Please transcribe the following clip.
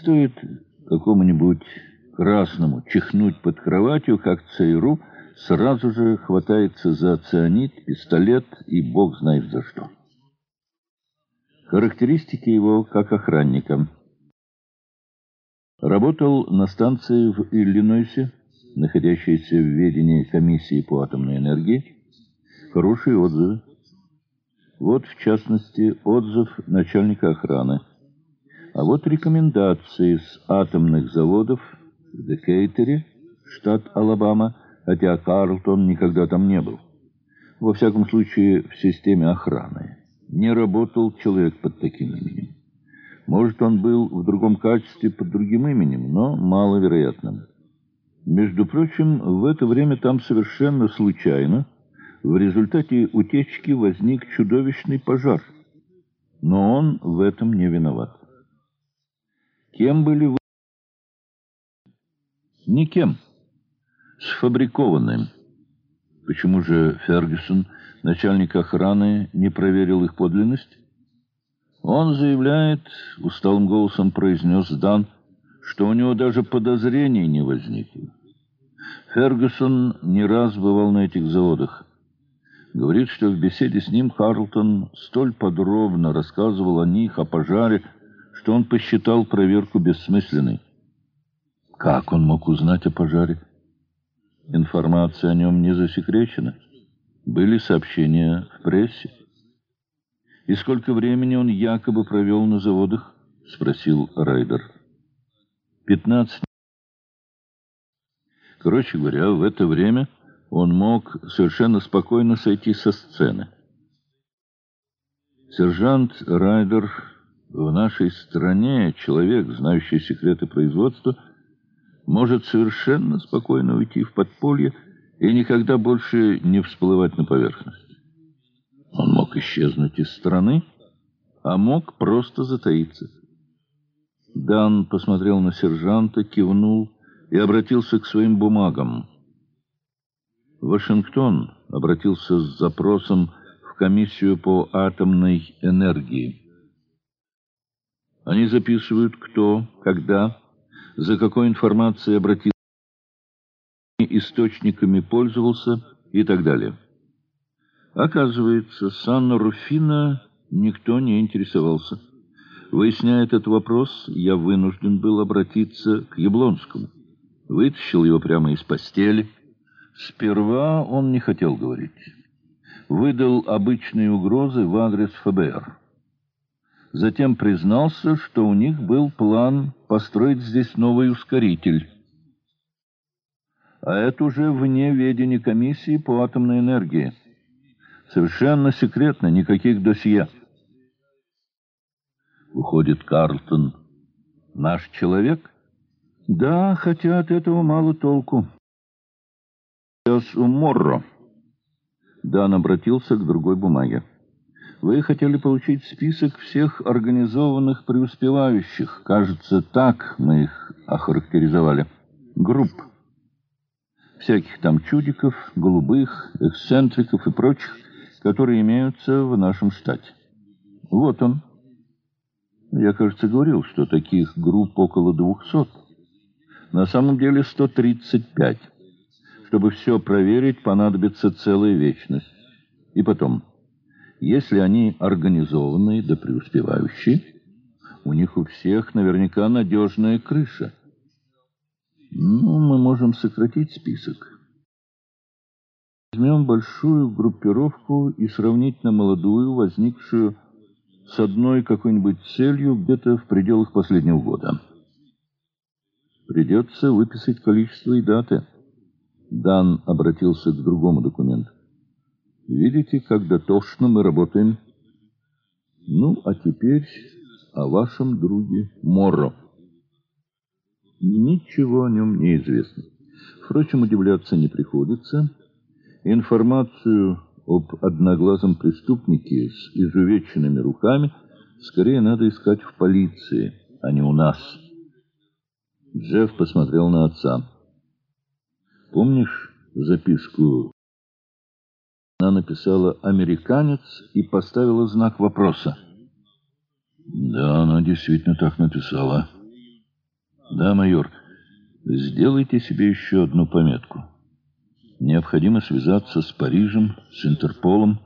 Стоит какому-нибудь красному чихнуть под кроватью, как ЦРУ сразу же хватается за цианид, пистолет и бог знает за что. Характеристики его как охранника. Работал на станции в Иллинойсе, находящейся в ведении комиссии по атомной энергии. Хорошие отзывы. Вот, в частности, отзыв начальника охраны. А вот рекомендации с атомных заводов в Декейтере, штат Алабама, хотя Карлтон никогда там не был. Во всяком случае, в системе охраны. Не работал человек под таким именем. Может, он был в другом качестве под другим именем, но маловероятным. Между прочим, в это время там совершенно случайно в результате утечки возник чудовищный пожар. Но он в этом не виноват. Кем были вы? Никем. Сфабрикованным. Почему же Фергюсон, начальник охраны, не проверил их подлинность? Он заявляет, усталым голосом произнес Дан, что у него даже подозрений не возникло. Фергюсон не раз бывал на этих заводах. Говорит, что в беседе с ним Харлтон столь подробно рассказывал о них, о пожаре, что он посчитал проверку бессмысленной. Как он мог узнать о пожаре? Информация о нем не засекречена. Были сообщения в прессе. «И сколько времени он якобы провел на заводах?» — спросил Райдер. «Пятнадцать». Короче говоря, в это время он мог совершенно спокойно сойти со сцены. Сержант Райдер в нашей стране, человек, знающий секреты производства, может совершенно спокойно уйти в подполье и никогда больше не всплывать на поверхность. Он мог исчезнуть из страны, а мог просто затаиться. Дан посмотрел на сержанта, кивнул и обратился к своим бумагам. Вашингтон обратился с запросом в комиссию по атомной энергии. Они записывают, кто, когда, за какой информацией обратился, источниками пользовался и так далее. Оказывается, Санна-Руфина никто не интересовался. Выясняя этот вопрос, я вынужден был обратиться к Яблонскому. Вытащил его прямо из постели. Сперва он не хотел говорить. Выдал обычные угрозы в адрес ФБР. Затем признался, что у них был план построить здесь новый ускоритель. А это уже вне ведения комиссии по атомной энергии. Совершенно секретно, никаких досье. Выходит, Карлтон наш человек? Да, хотя от этого мало толку. Сейчас у Морро. Дан обратился к другой бумаге. Вы хотели получить список всех организованных преуспевающих. Кажется, так мы их охарактеризовали. Групп. Всяких там чудиков, голубых, эксцентриков и прочих которые имеются в нашем штате. Вот он. Я, кажется, говорил, что таких групп около 200. На самом деле 135. Чтобы все проверить, понадобится целая вечность. И потом, если они организованные да преуспевающие, у них у всех наверняка надежная крыша. Ну, мы можем сократить список. Возьмем большую группировку и сравнительно молодую, возникшую с одной какой-нибудь целью где-то в пределах последнего года. Придется выписать количество и даты. Дан обратился к другому документу. Видите, как дотошно мы работаем? Ну, а теперь о вашем друге Моро. Ничего о нем не известно. Впрочем, удивляться не приходится. Информацию об одноглазом преступнике с изувеченными руками скорее надо искать в полиции, а не у нас. Джефф посмотрел на отца. Помнишь записку? Она написала «американец» и поставила знак вопроса. Да, она действительно так написала. Да, майор, сделайте себе еще одну пометку. Необходимо связаться с Парижем, с Интерполом,